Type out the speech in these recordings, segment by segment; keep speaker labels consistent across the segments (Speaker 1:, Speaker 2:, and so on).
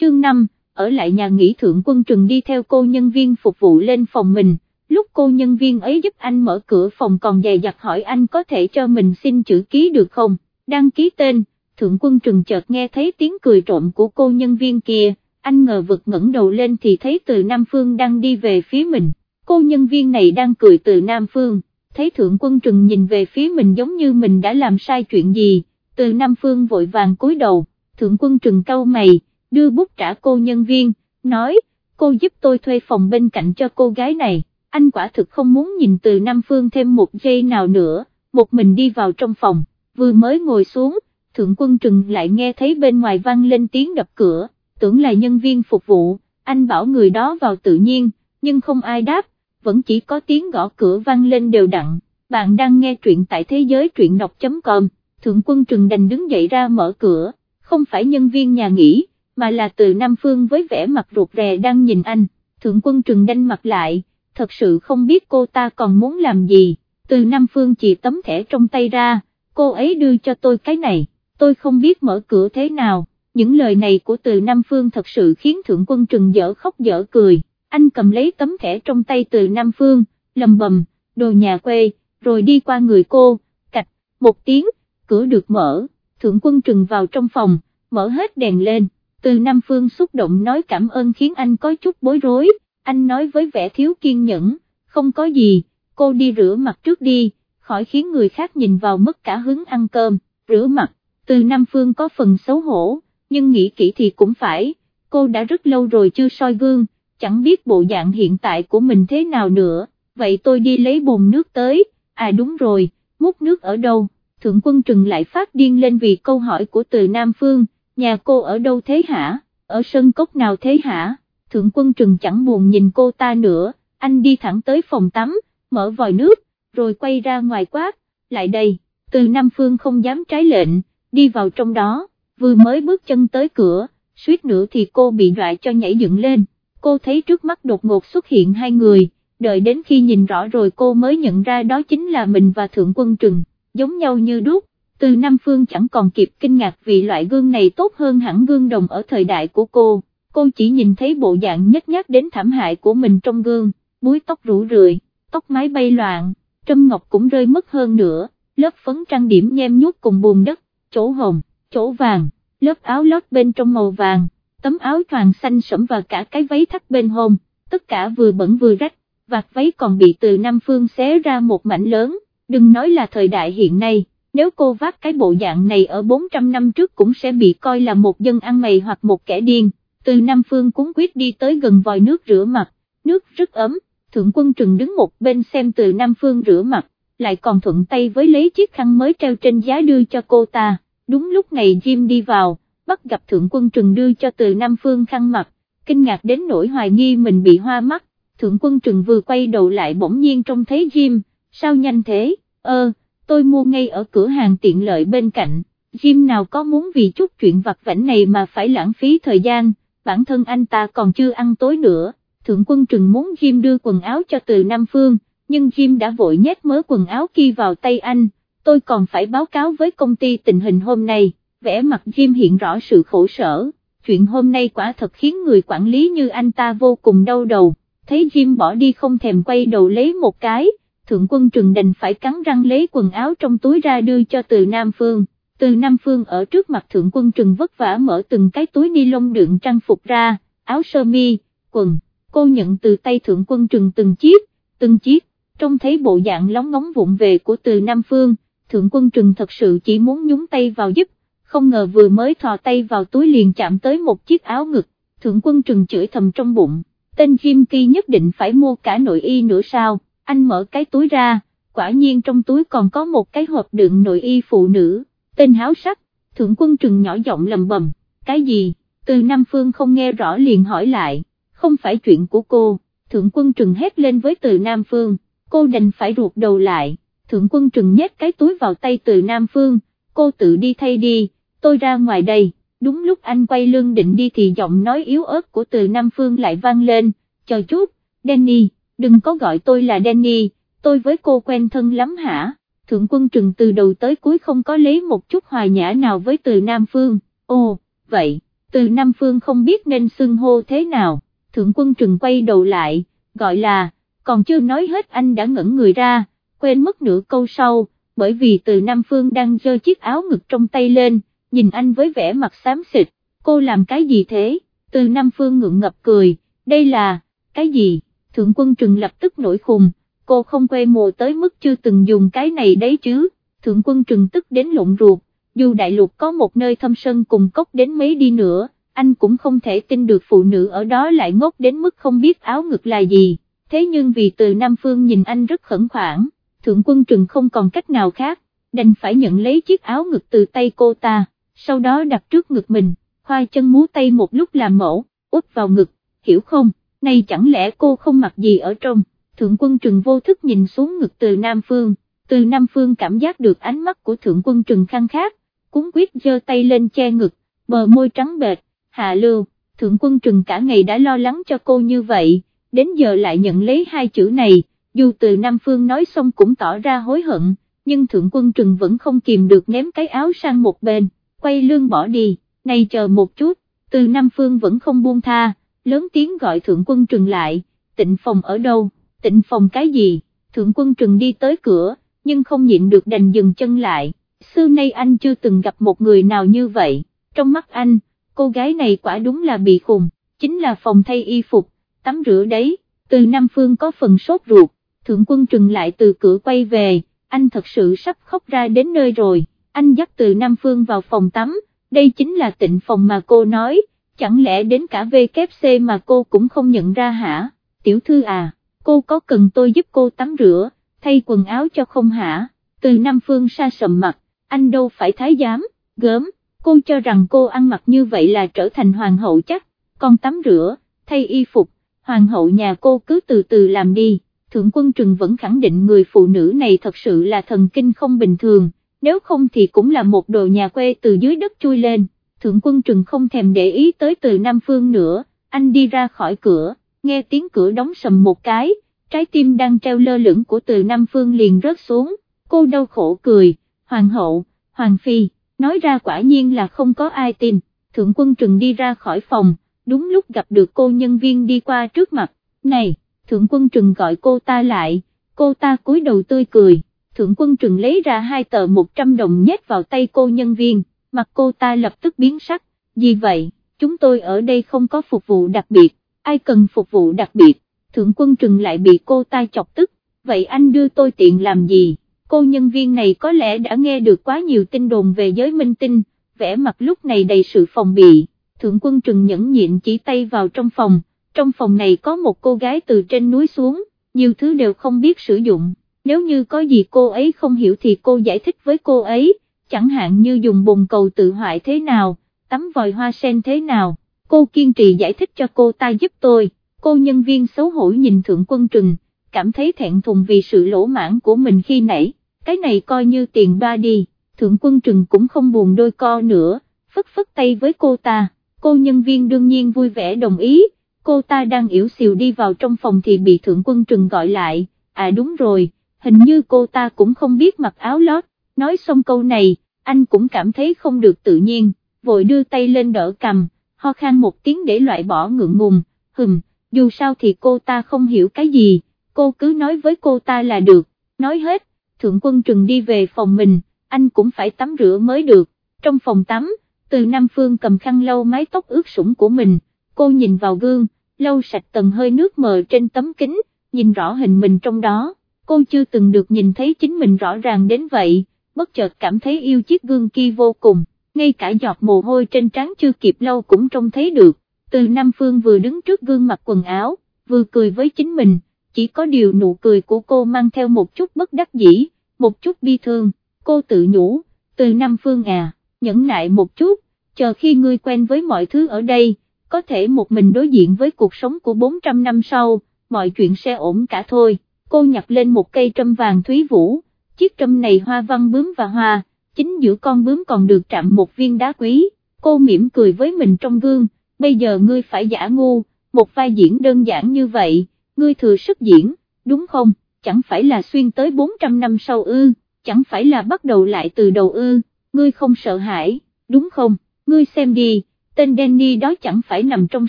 Speaker 1: chương 5, ở lại nhà nghỉ thượng quân trừng đi theo cô nhân viên phục vụ lên phòng mình, lúc cô nhân viên ấy giúp anh mở cửa phòng còn dè dặt hỏi anh có thể cho mình xin chữ ký được không, đăng ký tên, thượng quân trừng chợt nghe thấy tiếng cười trộm của cô nhân viên kia, anh ngờ vực ngẩng đầu lên thì thấy từ Nam Phương đang đi về phía mình, cô nhân viên này đang cười từ Nam Phương, thấy thượng quân trừng nhìn về phía mình giống như mình đã làm sai chuyện gì, từ Nam Phương vội vàng cúi đầu, thượng quân trừng cau mày, đưa bút trả cô nhân viên, nói, cô giúp tôi thuê phòng bên cạnh cho cô gái này, anh quả thực không muốn nhìn từ Nam Phương thêm một giây nào nữa, một mình đi vào trong phòng, vừa mới ngồi xuống, thượng quân trừng lại nghe thấy bên ngoài vang lên tiếng đập cửa, tưởng là nhân viên phục vụ, anh bảo người đó vào tự nhiên, nhưng không ai đáp, vẫn chỉ có tiếng gõ cửa vang lên đều đặn, bạn đang nghe truyện tại thế giới truyện đọc.com, thượng quân trừng đành đứng dậy ra mở cửa, không phải nhân viên nhà nghỉ, mà là từ Nam Phương với vẻ mặt ruột rè đang nhìn anh, thượng quân trừng đanh mặt lại, thật sự không biết cô ta còn muốn làm gì, từ Nam Phương chỉ tấm thẻ trong tay ra, cô ấy đưa cho tôi cái này, tôi không biết mở cửa thế nào, những lời này của từ Nam Phương thật sự khiến thượng quân trừng dở khóc dở cười, anh cầm lấy tấm thẻ trong tay từ Nam Phương, lầm bầm, đồ nhà quê, rồi đi qua người cô, cạch, một tiếng, cửa được mở, thượng quân trừng vào trong phòng, mở hết đèn lên từ Nam Phương xúc động nói cảm ơn khiến anh có chút bối rối, anh nói với vẻ thiếu kiên nhẫn, không có gì, cô đi rửa mặt trước đi, khỏi khiến người khác nhìn vào mất cả hứng ăn cơm, rửa mặt, từ Nam Phương có phần xấu hổ, nhưng nghĩ kỹ thì cũng phải, cô đã rất lâu rồi chưa soi gương, chẳng biết bộ dạng hiện tại của mình thế nào nữa, vậy tôi đi lấy bồn nước tới, à đúng rồi, múc nước ở đâu, Thượng Quân Trừng lại phát điên lên vì câu hỏi của từ Nam Phương, nhà cô ở đâu thế hả, ở sân cốc nào thế hả, thượng quân trừng chẳng buồn nhìn cô ta nữa, anh đi thẳng tới phòng tắm, mở vòi nước, rồi quay ra ngoài quát, lại đây, từ Nam Phương không dám trái lệnh, đi vào trong đó, vừa mới bước chân tới cửa, suýt nữa thì cô bị dọa cho nhảy dựng lên, cô thấy trước mắt đột ngột xuất hiện hai người, đợi đến khi nhìn rõ rồi cô mới nhận ra đó chính là mình và Thượng Quân Trừng, giống nhau như đúc, từ Nam Phương chẳng còn kịp kinh ngạc vì loại gương này tốt hơn hẳn gương đồng ở thời đại của cô, cô chỉ nhìn thấy bộ dạng nhất nhát đến thảm hại của mình trong gương, búi tóc rủ rượi, tóc mái bay loạn, trâm ngọc cũng rơi mất hơn nữa, lớp phấn trang điểm nhem nhút cùng bùn đất, chỗ hồng, chỗ vàng, lớp áo lót bên trong màu vàng, tấm áo choàng xanh sẫm và cả cái váy thắt bên hông, tất cả vừa bẩn vừa rách, vạt váy còn bị từ Nam Phương xé ra một mảnh lớn, đừng nói là thời đại hiện nay nếu cô vác cái bộ dạng này ở 400 năm trước cũng sẽ bị coi là một dân ăn mày hoặc một kẻ điên, từ Nam Phương cuốn quyết đi tới gần vòi nước rửa mặt, nước rất ấm, thượng quân trừng đứng một bên xem từ Nam Phương rửa mặt, lại còn thuận tay với lấy chiếc khăn mới treo trên giá đưa cho cô ta, đúng lúc này Jim đi vào, bắt gặp thượng quân trừng đưa cho từ Nam Phương khăn mặt, kinh ngạc đến nỗi hoài nghi mình bị hoa mắt, thượng quân trừng vừa quay đầu lại bỗng nhiên trông thấy Jim, sao nhanh thế, ơ, tôi mua ngay ở cửa hàng tiện lợi bên cạnh, Jim nào có muốn vì chút chuyện vặt vảnh này mà phải lãng phí thời gian, bản thân anh ta còn chưa ăn tối nữa, thượng quân trừng muốn Jim đưa quần áo cho từ Nam Phương, nhưng Jim đã vội nhét mớ quần áo kia vào tay anh, tôi còn phải báo cáo với công ty tình hình hôm nay, vẽ mặt Jim hiện rõ sự khổ sở, chuyện hôm nay quả thật khiến người quản lý như anh ta vô cùng đau đầu, thấy Jim bỏ đi không thèm quay đầu lấy một cái, thượng quân trừng đành phải cắn răng lấy quần áo trong túi ra đưa cho từ Nam Phương, từ Nam Phương ở trước mặt thượng quân trừng vất vả mở từng cái túi ni lông đựng trang phục ra, áo sơ mi, quần, cô nhận từ tay thượng quân trừng từng chiếc, từng chiếc, trông thấy bộ dạng lóng ngóng vụng về của từ Nam Phương, thượng quân trừng thật sự chỉ muốn nhúng tay vào giúp, không ngờ vừa mới thò tay vào túi liền chạm tới một chiếc áo ngực, thượng quân trừng chửi thầm trong bụng, tên Jim Ki nhất định phải mua cả nội y nữa sao? Anh mở cái túi ra, quả nhiên trong túi còn có một cái hộp đựng nội y phụ nữ, tên háo sắc, thượng quân trừng nhỏ giọng lầm bầm, cái gì, từ Nam Phương không nghe rõ liền hỏi lại, không phải chuyện của cô, thượng quân trừng hét lên với từ Nam Phương, cô đành phải ruột đầu lại, thượng quân trừng nhét cái túi vào tay từ Nam Phương, cô tự đi thay đi, tôi ra ngoài đây, đúng lúc anh quay lưng định đi thì giọng nói yếu ớt của từ Nam Phương lại vang lên, chờ chút, Danny đừng có gọi tôi là Danny, tôi với cô quen thân lắm hả, thượng quân trừng từ đầu tới cuối không có lấy một chút hòa nhã nào với từ Nam Phương, ồ, vậy, từ Nam Phương không biết nên xưng hô thế nào, thượng quân trừng quay đầu lại, gọi là, còn chưa nói hết anh đã ngẩn người ra, quên mất nửa câu sau, bởi vì từ Nam Phương đang giơ chiếc áo ngực trong tay lên, nhìn anh với vẻ mặt xám xịt, cô làm cái gì thế, từ Nam Phương ngượng ngập cười, đây là, cái gì, thượng quân trừng lập tức nổi khùng, cô không quê mùa tới mức chưa từng dùng cái này đấy chứ, thượng quân trừng tức đến lộn ruột, dù đại lục có một nơi thâm sân cùng cốc đến mấy đi nữa, anh cũng không thể tin được phụ nữ ở đó lại ngốc đến mức không biết áo ngực là gì, thế nhưng vì từ Nam Phương nhìn anh rất khẩn khoản, thượng quân trừng không còn cách nào khác, đành phải nhận lấy chiếc áo ngực từ tay cô ta, sau đó đặt trước ngực mình, khoai chân múa tay một lúc làm mẫu, úp vào ngực, hiểu không, nay chẳng lẽ cô không mặc gì ở trong, thượng quân trừng vô thức nhìn xuống ngực từ Nam Phương, từ Nam Phương cảm giác được ánh mắt của thượng quân trừng khăng khát, cúng quyết giơ tay lên che ngực, bờ môi trắng bệt, hạ lưu, thượng quân trừng cả ngày đã lo lắng cho cô như vậy, đến giờ lại nhận lấy hai chữ này, dù từ Nam Phương nói xong cũng tỏ ra hối hận, nhưng thượng quân trừng vẫn không kìm được ném cái áo sang một bên, quay lưng bỏ đi, này chờ một chút, từ Nam Phương vẫn không buông tha, lớn tiếng gọi thượng quân trừng lại, tịnh phòng ở đâu, tịnh phòng cái gì, thượng quân trừng đi tới cửa, nhưng không nhịn được đành dừng chân lại, xưa nay anh chưa từng gặp một người nào như vậy, trong mắt anh, cô gái này quả đúng là bị khùng, chính là phòng thay y phục, tắm rửa đấy, từ Nam Phương có phần sốt ruột, thượng quân trừng lại từ cửa quay về, anh thật sự sắp khóc ra đến nơi rồi, anh dắt từ Nam Phương vào phòng tắm, đây chính là tịnh phòng mà cô nói, chẳng lẽ đến cả VKC mà cô cũng không nhận ra hả, tiểu thư à, cô có cần tôi giúp cô tắm rửa, thay quần áo cho không hả, từ Nam Phương xa sầm mặt, anh đâu phải thái giám, gớm, cô cho rằng cô ăn mặc như vậy là trở thành hoàng hậu chắc, còn tắm rửa, thay y phục, hoàng hậu nhà cô cứ từ từ làm đi, thượng quân trừng vẫn khẳng định người phụ nữ này thật sự là thần kinh không bình thường, nếu không thì cũng là một đồ nhà quê từ dưới đất chui lên, thượng quân trừng không thèm để ý tới từ Nam Phương nữa, anh đi ra khỏi cửa, nghe tiếng cửa đóng sầm một cái, trái tim đang treo lơ lửng của từ Nam Phương liền rớt xuống, cô đau khổ cười, hoàng hậu, hoàng phi, nói ra quả nhiên là không có ai tin, thượng quân trừng đi ra khỏi phòng, đúng lúc gặp được cô nhân viên đi qua trước mặt, này, thượng quân trừng gọi cô ta lại, cô ta cúi đầu tươi cười, thượng quân trừng lấy ra hai tờ 100 đồng nhét vào tay cô nhân viên, mặt cô ta lập tức biến sắc, vì vậy, chúng tôi ở đây không có phục vụ đặc biệt, ai cần phục vụ đặc biệt, thượng quân trừng lại bị cô ta chọc tức, vậy anh đưa tôi tiện làm gì, cô nhân viên này có lẽ đã nghe được quá nhiều tin đồn về giới minh tinh, vẻ mặt lúc này đầy sự phòng bị, thượng quân trừng nhẫn nhịn chỉ tay vào trong phòng, trong phòng này có một cô gái từ trên núi xuống, nhiều thứ đều không biết sử dụng, nếu như có gì cô ấy không hiểu thì cô giải thích với cô ấy, chẳng hạn như dùng bồn cầu tự hoại thế nào, tắm vòi hoa sen thế nào, cô kiên trì giải thích cho cô ta giúp tôi, cô nhân viên xấu hổ nhìn thượng quân trừng, cảm thấy thẹn thùng vì sự lỗ mãn của mình khi nãy, cái này coi như tiền ba đi, thượng quân trừng cũng không buồn đôi co nữa, phất phất tay với cô ta, cô nhân viên đương nhiên vui vẻ đồng ý, cô ta đang yếu xìu đi vào trong phòng thì bị thượng quân trừng gọi lại, à đúng rồi, hình như cô ta cũng không biết mặc áo lót, nói xong câu này, anh cũng cảm thấy không được tự nhiên, vội đưa tay lên đỡ cầm, ho khan một tiếng để loại bỏ ngượng ngùng, hừm, dù sao thì cô ta không hiểu cái gì, cô cứ nói với cô ta là được, nói hết, thượng quân trừng đi về phòng mình, anh cũng phải tắm rửa mới được, trong phòng tắm, từ Nam Phương cầm khăn lau mái tóc ướt sũng của mình, cô nhìn vào gương, lau sạch tầng hơi nước mờ trên tấm kính, nhìn rõ hình mình trong đó, cô chưa từng được nhìn thấy chính mình rõ ràng đến vậy, bất chợt cảm thấy yêu chiếc gương kia vô cùng, ngay cả giọt mồ hôi trên trán chưa kịp lâu cũng trông thấy được, từ Nam Phương vừa đứng trước gương mặc quần áo, vừa cười với chính mình, chỉ có điều nụ cười của cô mang theo một chút bất đắc dĩ, một chút bi thương, cô tự nhủ, từ Nam Phương à, nhẫn nại một chút, chờ khi ngươi quen với mọi thứ ở đây, có thể một mình đối diện với cuộc sống của 400 năm sau, mọi chuyện sẽ ổn cả thôi, cô nhặt lên một cây trâm vàng thúy vũ, chiếc trâm này hoa văn bướm và hoa, chính giữa con bướm còn được chạm một viên đá quý, cô mỉm cười với mình trong gương, bây giờ ngươi phải giả ngu, một vai diễn đơn giản như vậy, ngươi thừa sức diễn, đúng không, chẳng phải là xuyên tới 400 năm sau ư, chẳng phải là bắt đầu lại từ đầu ư, ngươi không sợ hãi, đúng không, ngươi xem đi, tên Danny đó chẳng phải nằm trong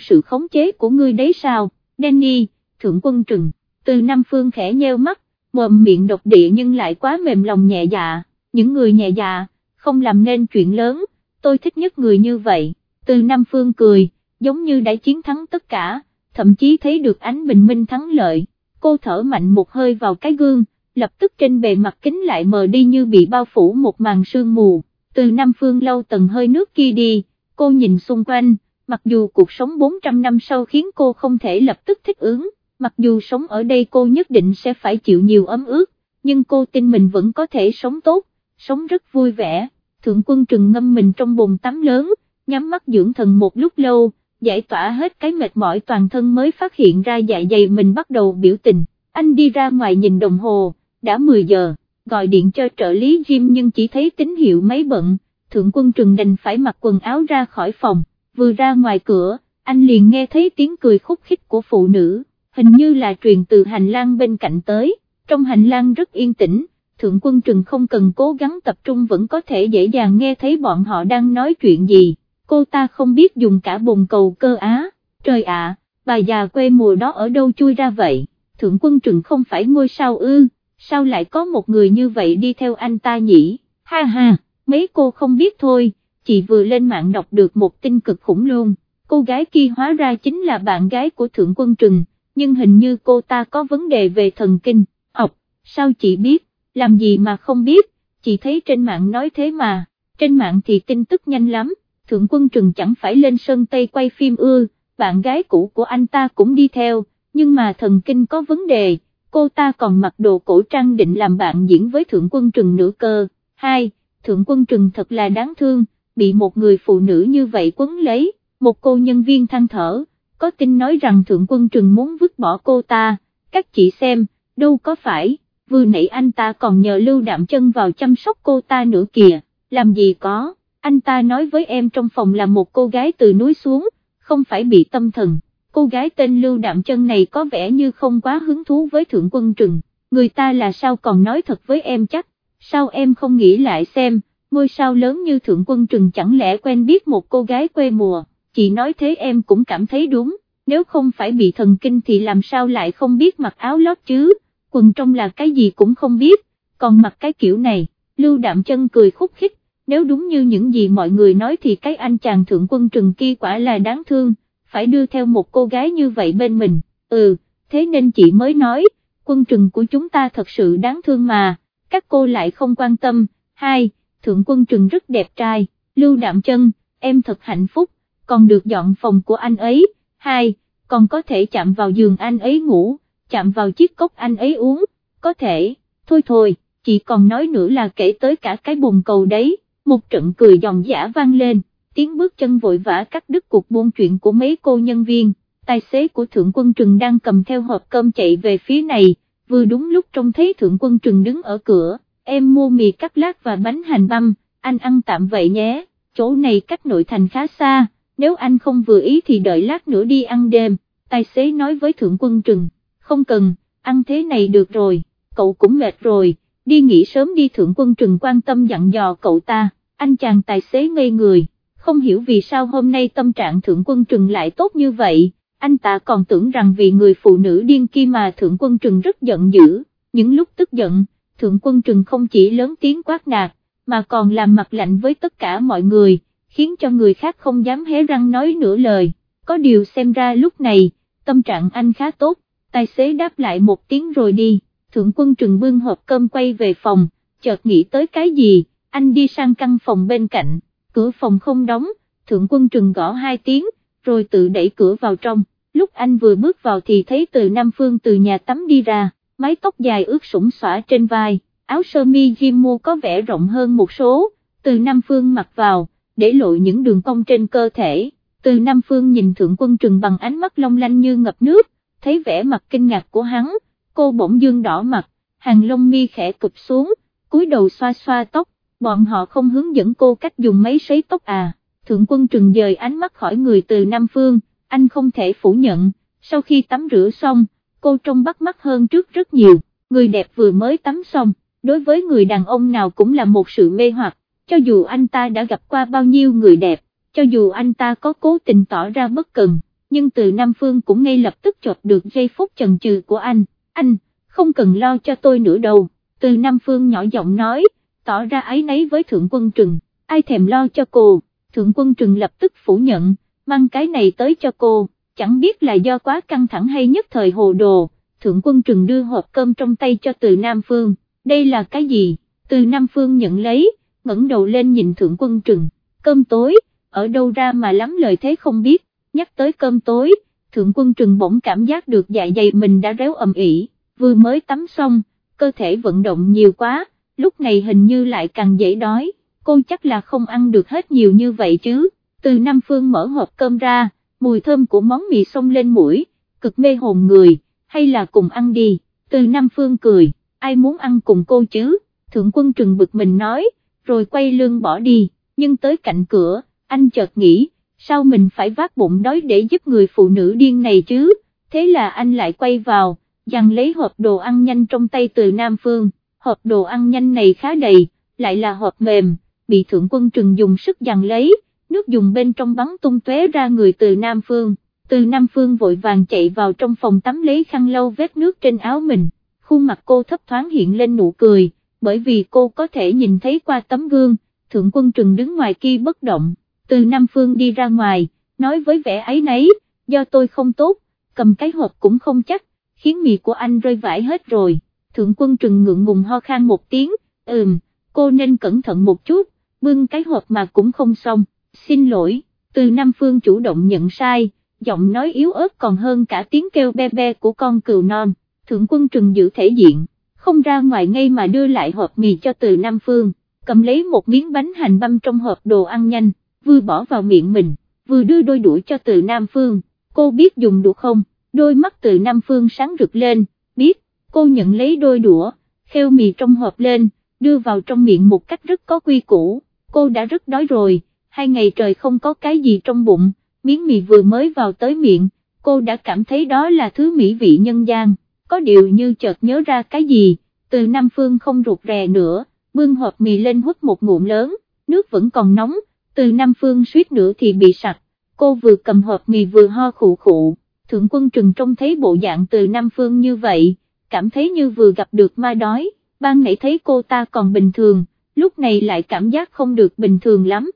Speaker 1: sự khống chế của ngươi đấy sao, Danny, thượng quân trừng, từ Nam Phương khẽ nheo mắt, mồm miệng độc địa nhưng lại quá mềm lòng nhẹ dạ, những người nhẹ dạ, không làm nên chuyện lớn, tôi thích nhất người như vậy, từ Nam Phương cười, giống như đã chiến thắng tất cả, thậm chí thấy được ánh bình minh thắng lợi, cô thở mạnh một hơi vào cái gương, lập tức trên bề mặt kính lại mờ đi như bị bao phủ một màn sương mù, từ Nam Phương lâu tầng hơi nước kia đi, cô nhìn xung quanh, mặc dù cuộc sống 400 năm sau khiến cô không thể lập tức thích ứng, mặc dù sống ở đây cô nhất định sẽ phải chịu nhiều ấm ướt, nhưng cô tin mình vẫn có thể sống tốt, sống rất vui vẻ, thượng quân trừng ngâm mình trong bồn tắm lớn, nhắm mắt dưỡng thần một lúc lâu, giải tỏa hết cái mệt mỏi toàn thân mới phát hiện ra dạ dày mình bắt đầu biểu tình, anh đi ra ngoài nhìn đồng hồ, đã 10 giờ, gọi điện cho trợ lý Jim nhưng chỉ thấy tín hiệu máy bận, thượng quân trừng đành phải mặc quần áo ra khỏi phòng, vừa ra ngoài cửa, anh liền nghe thấy tiếng cười khúc khích của phụ nữ, hình như là truyền từ hành lang bên cạnh tới, trong hành lang rất yên tĩnh, thượng quân trừng không cần cố gắng tập trung vẫn có thể dễ dàng nghe thấy bọn họ đang nói chuyện gì, cô ta không biết dùng cả bồn cầu cơ á, trời ạ, bà già quê mùa đó ở đâu chui ra vậy, thượng quân trừng không phải ngôi sao ư, sao lại có một người như vậy đi theo anh ta nhỉ, ha ha, mấy cô không biết thôi, chị vừa lên mạng đọc được một tin cực khủng luôn, cô gái kia hóa ra chính là bạn gái của thượng quân trừng, nhưng hình như cô ta có vấn đề về thần kinh, học, sao chị biết, làm gì mà không biết, chị thấy trên mạng nói thế mà, trên mạng thì tin tức nhanh lắm, thượng quân trừng chẳng phải lên sân Tây quay phim ư. Bạn gái cũ của anh ta cũng đi theo, nhưng mà thần kinh có vấn đề, cô ta còn mặc đồ cổ trang định làm bạn diễn với thượng quân trừng nữa cơ, hai, thượng quân trừng thật là đáng thương, bị một người phụ nữ như vậy quấn lấy, một cô nhân viên than thở, có tin nói rằng thượng quân trừng muốn vứt bỏ cô ta, các chị xem, đâu có phải, vừa nãy anh ta còn nhờ lưu đạm chân vào chăm sóc cô ta nữa kìa, làm gì có, anh ta nói với em trong phòng là một cô gái từ núi xuống, không phải bị tâm thần, cô gái tên lưu đạm chân này có vẻ như không quá hứng thú với thượng quân trừng, người ta là sao còn nói thật với em chắc, sao em không nghĩ lại xem, ngôi sao lớn như thượng quân trừng chẳng lẽ quen biết một cô gái quê mùa? Chị nói thế em cũng cảm thấy đúng, nếu không phải bị thần kinh thì làm sao lại không biết mặc áo lót chứ, quần trong là cái gì cũng không biết, còn mặc cái kiểu này, lưu đạm chân cười khúc khích, nếu đúng như những gì mọi người nói thì cái anh chàng thượng quân trừng kia quả là đáng thương, phải đưa theo một cô gái như vậy bên mình, ừ, thế nên chị mới nói, quân trừng của chúng ta thật sự đáng thương mà, các cô lại không quan tâm, hai, thượng quân trừng rất đẹp trai, lưu đạm chân, em thật hạnh phúc, còn được dọn phòng của anh ấy, hai, còn có thể chạm vào giường anh ấy ngủ, chạm vào chiếc cốc anh ấy uống, có thể, thôi thôi, chị còn nói nữa là kể tới cả cái bồn cầu đấy, một trận cười dòng giả vang lên, tiếng bước chân vội vã cắt đứt cuộc buôn chuyện của mấy cô nhân viên, tài xế của Thượng Quân Trừng đang cầm theo hộp cơm chạy về phía này, vừa đúng lúc trông thấy Thượng Quân Trừng đứng ở cửa, em mua mì cắt lát và bánh hành băm, anh ăn tạm vậy nhé, chỗ này cách nội thành khá xa nếu anh không vừa ý thì đợi lát nữa đi ăn đêm, tài xế nói với thượng quân trừng, không cần, ăn thế này được rồi, cậu cũng mệt rồi, đi nghỉ sớm đi thượng quân trừng quan tâm dặn dò cậu ta, anh chàng tài xế ngây người, không hiểu vì sao hôm nay tâm trạng thượng quân trừng lại tốt như vậy, anh ta còn tưởng rằng vì người phụ nữ điên kia mà thượng quân trừng rất giận dữ, những lúc tức giận, thượng quân trừng không chỉ lớn tiếng quát nạt, mà còn làm mặt lạnh với tất cả mọi người khiến cho người khác không dám hé răng nói nửa lời, có điều xem ra lúc này, tâm trạng anh khá tốt, tài xế đáp lại một tiếng rồi đi, thượng quân trừng bưng hộp cơm quay về phòng, chợt nghĩ tới cái gì, anh đi sang căn phòng bên cạnh, cửa phòng không đóng, thượng quân trừng gõ hai tiếng, rồi tự đẩy cửa vào trong, lúc anh vừa bước vào thì thấy từ Nam Phương từ nhà tắm đi ra, mái tóc dài ướt sũng xõa trên vai, áo sơ mi Jim mua có vẻ rộng hơn một số, từ Nam Phương mặc vào để lộ những đường cong trên cơ thể, từ Nam Phương nhìn Thượng Quân Trừng bằng ánh mắt long lanh như ngập nước, thấy vẻ mặt kinh ngạc của hắn, cô bỗng dương đỏ mặt, hàng lông mi khẽ cụp xuống, cúi đầu xoa xoa tóc, bọn họ không hướng dẫn cô cách dùng máy sấy tóc à, Thượng Quân Trừng dời ánh mắt khỏi người từ Nam Phương, anh không thể phủ nhận, sau khi tắm rửa xong, cô trông bắt mắt hơn trước rất nhiều, người đẹp vừa mới tắm xong, đối với người đàn ông nào cũng là một sự mê hoặc cho dù anh ta đã gặp qua bao nhiêu người đẹp, cho dù anh ta có cố tình tỏ ra bất cần, nhưng từ Nam Phương cũng ngay lập tức chọt được giây phút chần chừ của anh, anh, không cần lo cho tôi nữa đâu, từ Nam Phương nhỏ giọng nói, tỏ ra ấy nấy với Thượng Quân Trừng, ai thèm lo cho cô, Thượng Quân Trừng lập tức phủ nhận, mang cái này tới cho cô, chẳng biết là do quá căng thẳng hay nhất thời hồ đồ, Thượng Quân Trừng đưa hộp cơm trong tay cho từ Nam Phương, đây là cái gì, từ Nam Phương nhận lấy, ngẩng đầu lên nhìn Thượng Quân Trừng, cơm tối, ở đâu ra mà lắm lời thế không biết, nhắc tới cơm tối, Thượng Quân Trừng bỗng cảm giác được dạ dày mình đã réo ầm ĩ, vừa mới tắm xong, cơ thể vận động nhiều quá, lúc này hình như lại càng dễ đói, cô chắc là không ăn được hết nhiều như vậy chứ, từ Nam Phương mở hộp cơm ra, mùi thơm của món mì xông lên mũi, cực mê hồn người, hay là cùng ăn đi, từ Nam Phương cười, ai muốn ăn cùng cô chứ, Thượng Quân Trừng bực mình nói, rồi quay lưng bỏ đi, nhưng tới cạnh cửa, anh chợt nghĩ, sao mình phải vác bụng đói để giúp người phụ nữ điên này chứ, thế là anh lại quay vào, dằn lấy hộp đồ ăn nhanh trong tay từ Nam Phương, hộp đồ ăn nhanh này khá đầy, lại là hộp mềm, bị thượng quân trừng dùng sức dằn lấy, nước dùng bên trong bắn tung tóe ra người từ Nam Phương, từ Nam Phương vội vàng chạy vào trong phòng tắm lấy khăn lau vết nước trên áo mình, khuôn mặt cô thấp thoáng hiện lên nụ cười, bởi vì cô có thể nhìn thấy qua tấm gương, thượng quân trừng đứng ngoài kia bất động, từ Nam Phương đi ra ngoài, nói với vẻ ấy nấy, do tôi không tốt, cầm cái hộp cũng không chắc, khiến mì của anh rơi vãi hết rồi, thượng quân trừng ngượng ngùng ho khan một tiếng, ừm, cô nên cẩn thận một chút, bưng cái hộp mà cũng không xong, xin lỗi, từ Nam Phương chủ động nhận sai, giọng nói yếu ớt còn hơn cả tiếng kêu be be của con cừu non, thượng quân trừng giữ thể diện, không ra ngoài ngay mà đưa lại hộp mì cho từ Nam Phương, cầm lấy một miếng bánh hành băm trong hộp đồ ăn nhanh, vừa bỏ vào miệng mình, vừa đưa đôi đũa cho từ Nam Phương, cô biết dùng đũa không, đôi mắt từ Nam Phương sáng rực lên, biết, cô nhận lấy đôi đũa, kheo mì trong hộp lên, đưa vào trong miệng một cách rất có quy củ, cô đã rất đói rồi, hai ngày trời không có cái gì trong bụng, miếng mì vừa mới vào tới miệng, cô đã cảm thấy đó là thứ mỹ vị nhân gian, có điều như chợt nhớ ra cái gì, từ Nam Phương không rụt rè nữa, bưng hộp mì lên hút một ngụm lớn, nước vẫn còn nóng, từ Nam Phương suýt nữa thì bị sặc, cô vừa cầm hộp mì vừa ho khụ khụ, thượng quân trừng trông thấy bộ dạng từ Nam Phương như vậy, cảm thấy như vừa gặp được ma đói, ban nãy thấy cô ta còn bình thường, lúc này lại cảm giác không được bình thường lắm,